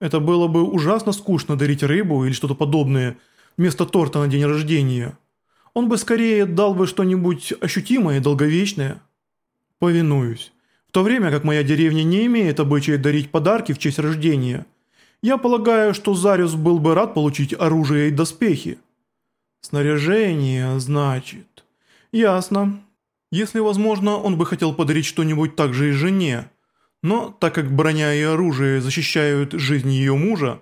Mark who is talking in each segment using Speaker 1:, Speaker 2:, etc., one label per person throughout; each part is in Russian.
Speaker 1: Это было бы ужасно скучно дарить рыбу или что-то подобное вместо торта на день рождения. Он бы скорее дал бы что-нибудь ощутимое и долговечное. Повинуюсь. В то время как моя деревня не имеет обычая дарить подарки в честь рождения, я полагаю, что Зариус был бы рад получить оружие и доспехи. Снаряжение, значит. Ясно. Если возможно, он бы хотел подарить что-нибудь также и жене. Но так как броня и оружие защищают жизнь ее мужа,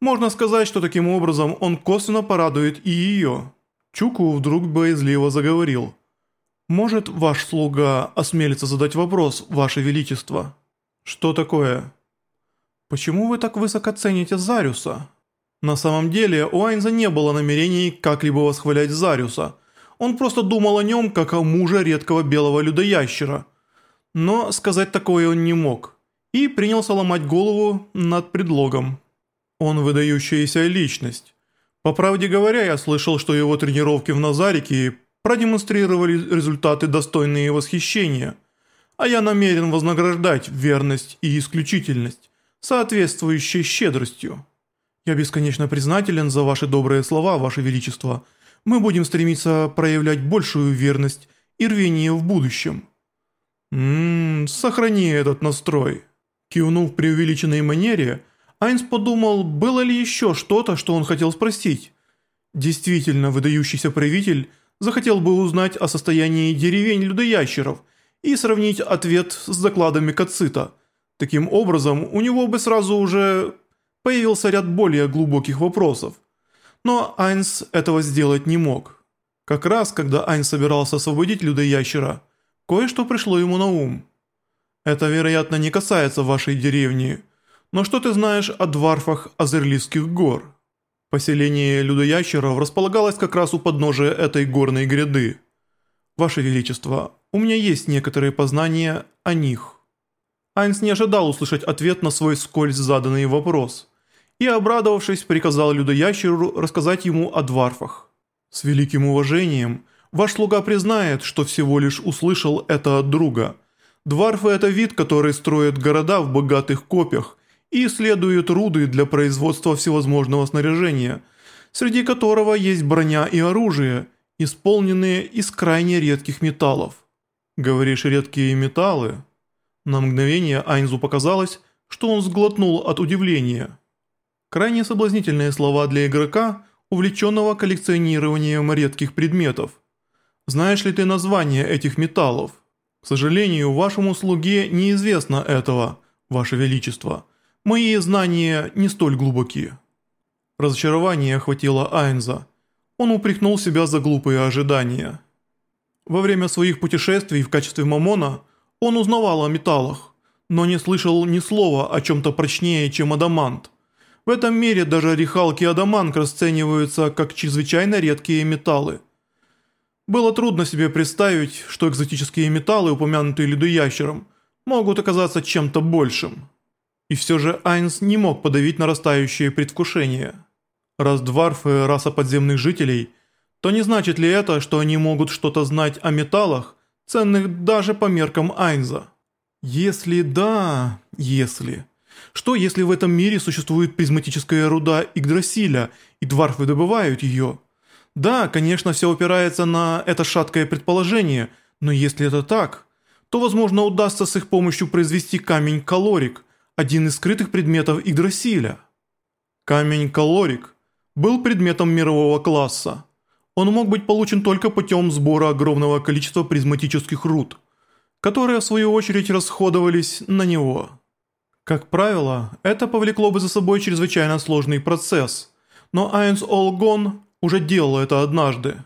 Speaker 1: можно сказать, что таким образом он косвенно порадует и ее. Чуку вдруг боязливо заговорил. «Может, ваш слуга осмелится задать вопрос, ваше величество?» «Что такое?» «Почему вы так высоко цените Зариуса?» На самом деле, у Айнза не было намерений как-либо восхвалять Зариуса. Он просто думал о нем, как о муже редкого белого людоящера – но сказать такое он не мог, и принялся ломать голову над предлогом. Он выдающаяся личность. По правде говоря, я слышал, что его тренировки в Назарике продемонстрировали результаты достойные восхищения, а я намерен вознаграждать верность и исключительность, соответствующей щедростью. Я бесконечно признателен за ваши добрые слова, ваше величество. Мы будем стремиться проявлять большую верность и рвение в будущем. «Ммм, сохрани этот настрой». Кивнув в преувеличенной манере, Айнс подумал, было ли еще что-то, что он хотел спросить. Действительно, выдающийся правитель захотел бы узнать о состоянии деревень людоящеров и сравнить ответ с докладами Кацита. Таким образом, у него бы сразу уже появился ряд более глубоких вопросов. Но Айнс этого сделать не мог. Как раз, когда Айнс собирался освободить людоящера – Кое-что пришло ему на ум. Это, вероятно, не касается вашей деревни, но что ты знаешь о дварфах Азерлийских гор? Поселение людоящеров располагалось как раз у подножия этой горной гряды. Ваше Величество, у меня есть некоторые познания о них. Айнс не ожидал услышать ответ на свой скользь заданный вопрос и, обрадовавшись, приказал людоящеру рассказать ему о дварфах. С великим уважением – Ваш слуга признает, что всего лишь услышал это от друга. Дварфы – это вид, который строит города в богатых копьях и исследует руды для производства всевозможного снаряжения, среди которого есть броня и оружие, исполненные из крайне редких металлов. Говоришь редкие металлы? На мгновение Айнзу показалось, что он сглотнул от удивления. Крайне соблазнительные слова для игрока, увлеченного коллекционированием редких предметов – знаешь ли ты название этих металлов? К сожалению, вашему слуге неизвестно этого, ваше величество. Мои знания не столь глубоки». Разочарование охватило Айнза. Он упрекнул себя за глупые ожидания. Во время своих путешествий в качестве мамона он узнавал о металлах, но не слышал ни слова о чем-то прочнее, чем адамант. В этом мире даже рихалки адамант расцениваются как чрезвычайно редкие металлы – было трудно себе представить, что экзотические металлы, упомянутые ледоящером, могут оказаться чем-то большим. И все же Айнс не мог подавить нарастающее предвкушение. Раз дварфы – раса подземных жителей, то не значит ли это, что они могут что-то знать о металлах, ценных даже по меркам Айнза? Если да, если... Что если в этом мире существует призматическая руда Игдрасиля, и дварфы добывают ее – да, конечно, все опирается на это шаткое предположение, но если это так, то, возможно, удастся с их помощью произвести камень-калорик, один из скрытых предметов Игдрасиля. Камень-калорик был предметом мирового класса. Он мог быть получен только путем сбора огромного количества призматических руд, которые в свою очередь расходовались на него. Как правило, это повлекло бы за собой чрезвычайно сложный процесс, но Айнс Олгон уже делал это однажды.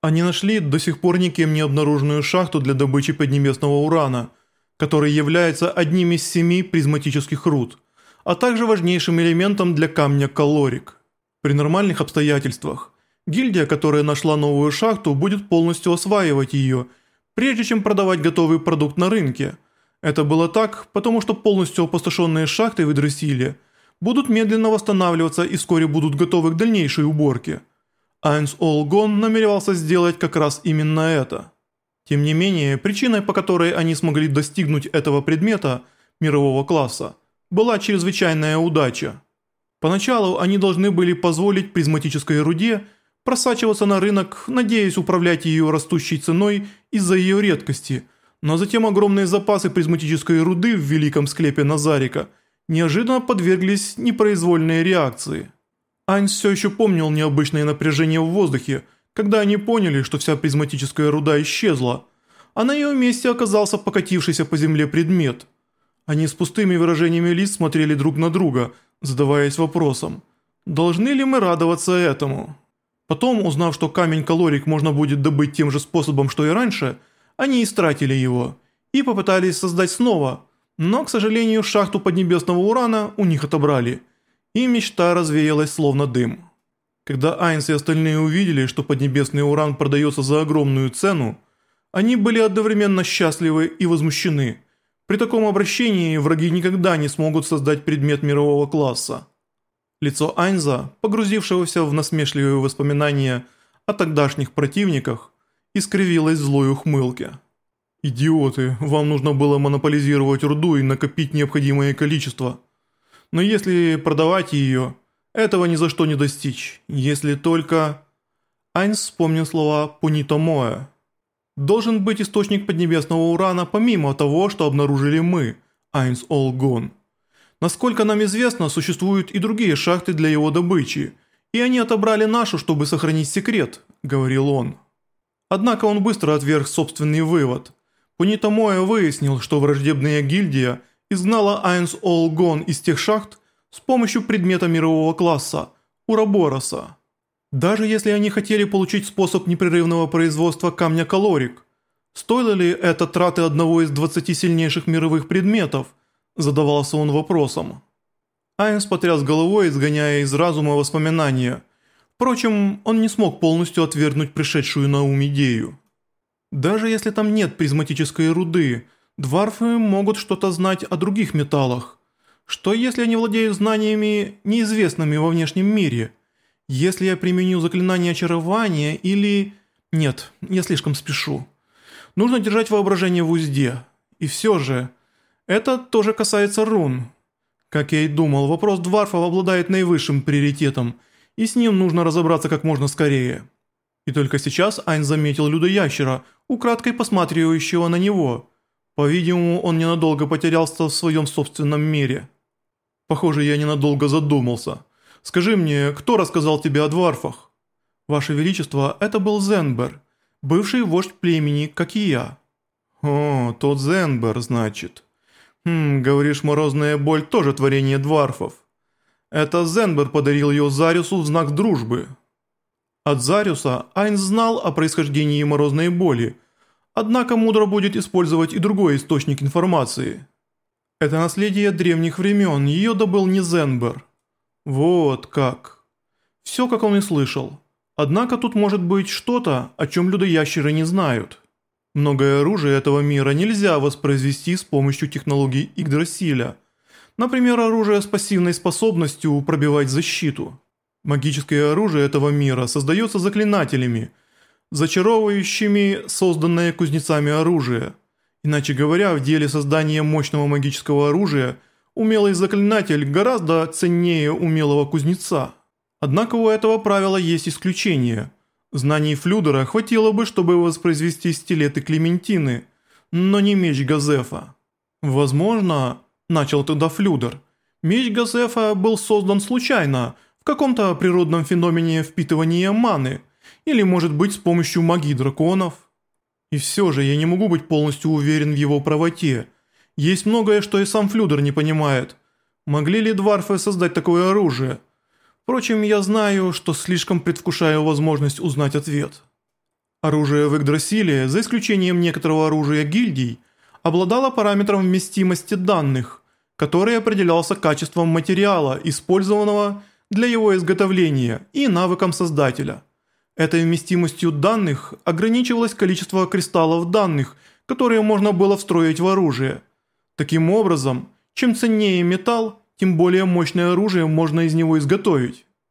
Speaker 1: Они нашли до сих пор никем не обнаруженную шахту для добычи поднебесного урана, который является одним из семи призматических руд, а также важнейшим элементом для камня калорик. При нормальных обстоятельствах, гильдия, которая нашла новую шахту, будет полностью осваивать ее, прежде чем продавать готовый продукт на рынке. Это было так, потому что полностью опустошенные шахты в Идрасиле будут медленно восстанавливаться и вскоре будут готовы к дальнейшей уборке – Айнс Олгон намеревался сделать как раз именно это. Тем не менее, причиной, по которой они смогли достигнуть этого предмета мирового класса, была чрезвычайная удача. Поначалу они должны были позволить призматической руде просачиваться на рынок, надеясь управлять ее растущей ценой из-за ее редкости, но затем огромные запасы призматической руды в великом склепе Назарика неожиданно подверглись непроизвольной реакции. Айнс все еще помнил необычное напряжение в воздухе, когда они поняли, что вся призматическая руда исчезла, а на ее месте оказался покатившийся по земле предмет. Они с пустыми выражениями лиц смотрели друг на друга, задаваясь вопросом, должны ли мы радоваться этому? Потом, узнав, что камень-калорик можно будет добыть тем же способом, что и раньше, они истратили его и попытались создать снова, но, к сожалению, шахту поднебесного урана у них отобрали, и мечта развеялась словно дым. Когда Айнс и остальные увидели, что поднебесный уран продается за огромную цену, они были одновременно счастливы и возмущены. При таком обращении враги никогда не смогут создать предмет мирового класса. Лицо Айнза, погрузившегося в насмешливые воспоминания о тогдашних противниках, искривилось в злой ухмылке. «Идиоты, вам нужно было монополизировать руду и накопить необходимое количество. Но если продавать ее, этого ни за что не достичь, если только...» Айнс вспомнил слова «пунитомоэ». «Должен быть источник поднебесного урана помимо того, что обнаружили мы, Айнс Олгон. Насколько нам известно, существуют и другие шахты для его добычи, и они отобрали нашу, чтобы сохранить секрет», — говорил он. Однако он быстро отверг собственный вывод. Пунитомоэ выяснил, что враждебная гильдия изгнала Айнс Олгон из тех шахт, с помощью предмета мирового класса – Урабороса. Даже если они хотели получить способ непрерывного производства камня калорик, стоило ли это траты одного из 20 сильнейших мировых предметов, задавался он вопросом. Айнс потряс головой, изгоняя из разума воспоминания. Впрочем, он не смог полностью отвергнуть пришедшую на ум идею. Даже если там нет призматической руды, дварфы могут что-то знать о других металлах. Что если они владеют знаниями, неизвестными во внешнем мире? Если я применю заклинание очарования или... Нет, я слишком спешу. Нужно держать воображение в узде. И все же, это тоже касается рун. Как я и думал, вопрос дварфов обладает наивысшим приоритетом, и с ним нужно разобраться как можно скорее. И только сейчас Айн заметил людоящера, украдкой посматривающего на него. По-видимому, он ненадолго потерялся в своем собственном мире. Похоже, я ненадолго задумался. Скажи мне, кто рассказал тебе о дварфах? Ваше Величество, это был Зенбер, бывший вождь племени, как и я. О, тот Зенбер, значит. Хм, говоришь, морозная боль тоже творение дварфов. Это Зенбер подарил ее Зариусу в знак дружбы. От Зариуса Айн знал о происхождении морозной боли, однако мудро будет использовать и другой источник информации – это наследие древних времен, ее добыл не Зенбер. Вот как. Все, как он и слышал. Однако тут может быть что-то, о чем людоящеры не знают. Многое оружие этого мира нельзя воспроизвести с помощью технологий Игдрасиля. Например, оружие с пассивной способностью пробивать защиту. Магическое оружие этого мира создается заклинателями, зачаровывающими созданное кузнецами оружие – Иначе говоря, в деле создания мощного магического оружия умелый заклинатель гораздо ценнее умелого кузнеца. Однако у этого правила есть исключение. Знаний Флюдера хватило бы, чтобы воспроизвести стилеты Клементины, но не меч Газефа. Возможно, начал тогда Флюдер, меч Газефа был создан случайно, в каком-то природном феномене впитывания маны, или может быть с помощью магии драконов. И все же я не могу быть полностью уверен в его правоте. Есть многое, что и сам Флюдер не понимает. Могли ли дварфы создать такое оружие? Впрочем, я знаю, что слишком предвкушаю возможность узнать ответ. Оружие в Игдрасиле, за исключением некоторого оружия гильдий, обладало параметром вместимости данных, который определялся качеством материала, использованного для его изготовления, и навыком создателя – Этой вместимостью данных ограничивалось количество кристаллов данных, которые можно было встроить в оружие. Таким образом, чем ценнее металл, тем более мощное оружие можно из него изготовить.